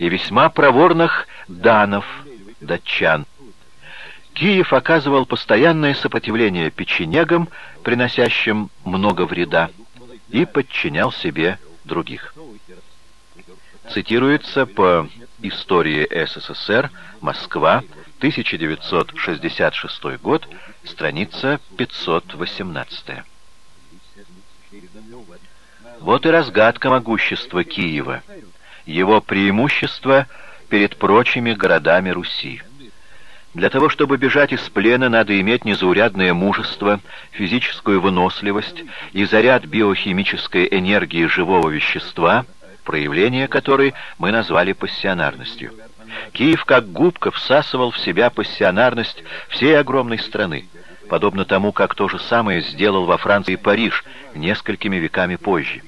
и весьма проворных данов, датчан. Киев оказывал постоянное сопротивление печенегам, приносящим много вреда, и подчинял себе других. Цитируется по «Истории СССР. Москва. 1966 год. Страница 518». Вот и разгадка могущества Киева, его преимущество перед прочими городами Руси. Для того, чтобы бежать из плена, надо иметь незаурядное мужество, физическую выносливость и заряд биохимической энергии живого вещества, проявление которой мы назвали пассионарностью. Киев как губка всасывал в себя пассионарность всей огромной страны, подобно тому, как то же самое сделал во Франции Париж несколькими веками позже.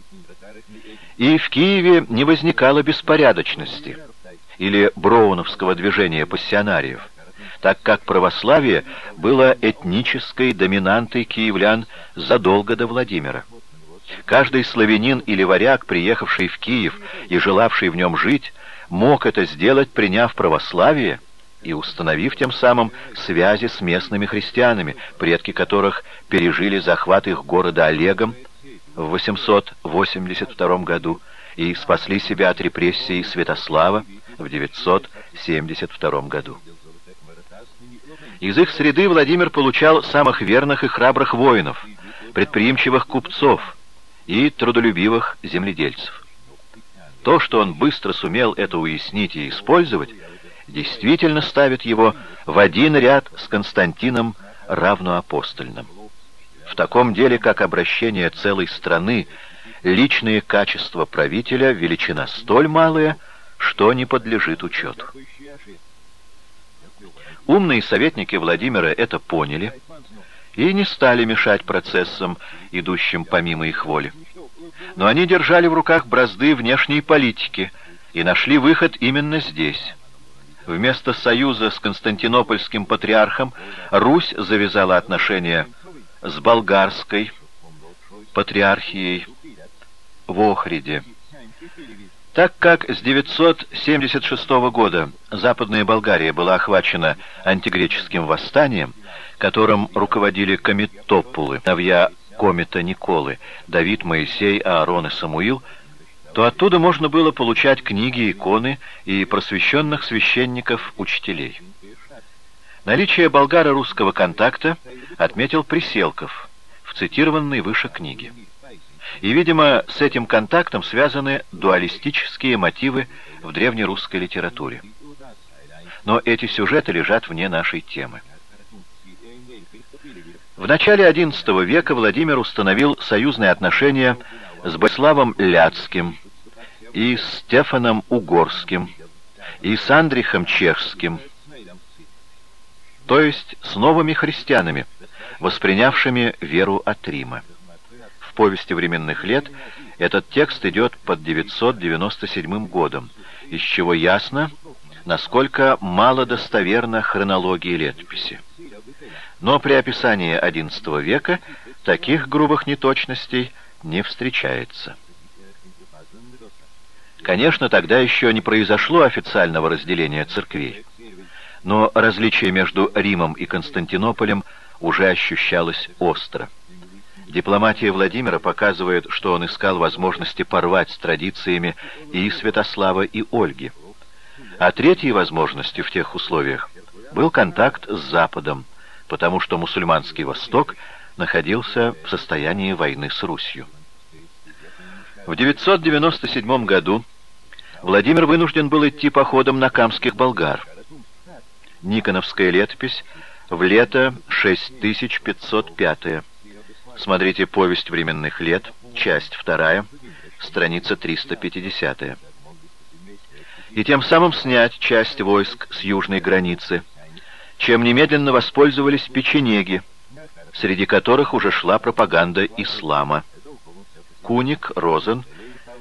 И в Киеве не возникало беспорядочности или броуновского движения пассионариев, так как православие было этнической доминантой киевлян задолго до Владимира. Каждый славянин или варяг, приехавший в Киев и желавший в нем жить, мог это сделать, приняв православие и установив тем самым связи с местными христианами, предки которых пережили захват их города Олегом в 882 году и спасли себя от репрессий Святослава в 972 году. Из их среды Владимир получал самых верных и храбрых воинов, предприимчивых купцов и трудолюбивых земледельцев. То, что он быстро сумел это уяснить и использовать, действительно ставит его в один ряд с Константином равноапостольным. В таком деле, как обращение целой страны, личные качества правителя – величина столь малая, что не подлежит учету. Умные советники Владимира это поняли и не стали мешать процессам, идущим помимо их воли. Но они держали в руках бразды внешней политики и нашли выход именно здесь. Вместо союза с константинопольским патриархом Русь завязала отношения с болгарской патриархией в Охриде. Так как с 976 года Западная Болгария была охвачена антигреческим восстанием, которым руководили комитопулы, сыновья комита Николы, Давид, Моисей, Аарон и Самуил, то оттуда можно было получать книги, иконы и просвещенных священников-учителей. Наличие болгаро-русского контакта отметил Приселков в цитированной выше книге. И, видимо, с этим контактом связаны дуалистические мотивы в древнерусской литературе. Но эти сюжеты лежат вне нашей темы. В начале XI века Владимир установил союзные отношения с Бославом Ляцким и Стефаном Угорским и с Андрихом Чешским, то есть с новыми христианами, воспринявшими веру от Рима. В повести временных лет этот текст идет под 997 годом, из чего ясно, насколько мало достоверна хронология летописи. Но при описании XI века таких грубых неточностей не встречается. Конечно, тогда еще не произошло официального разделения церквей но различие между Римом и Константинополем уже ощущалось остро. Дипломатия Владимира показывает, что он искал возможности порвать с традициями и Святослава, и Ольги. А третьей возможностью в тех условиях был контакт с Западом, потому что мусульманский Восток находился в состоянии войны с Русью. В 997 году Владимир вынужден был идти походом на камских болгар – Никоновская летопись в лето 6505. Смотрите «Повесть временных лет», часть 2, страница 350. И тем самым снять часть войск с южной границы, чем немедленно воспользовались печенеги, среди которых уже шла пропаганда ислама. Куник, Розен,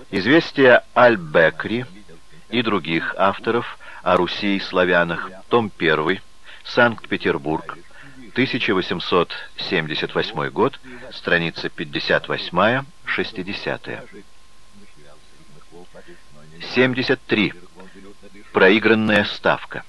известия Аль-Бекри и других авторов о Руси и славянах, том 1, Санкт-Петербург, 1878 год, страница 58-60. 73. проигранная ставка.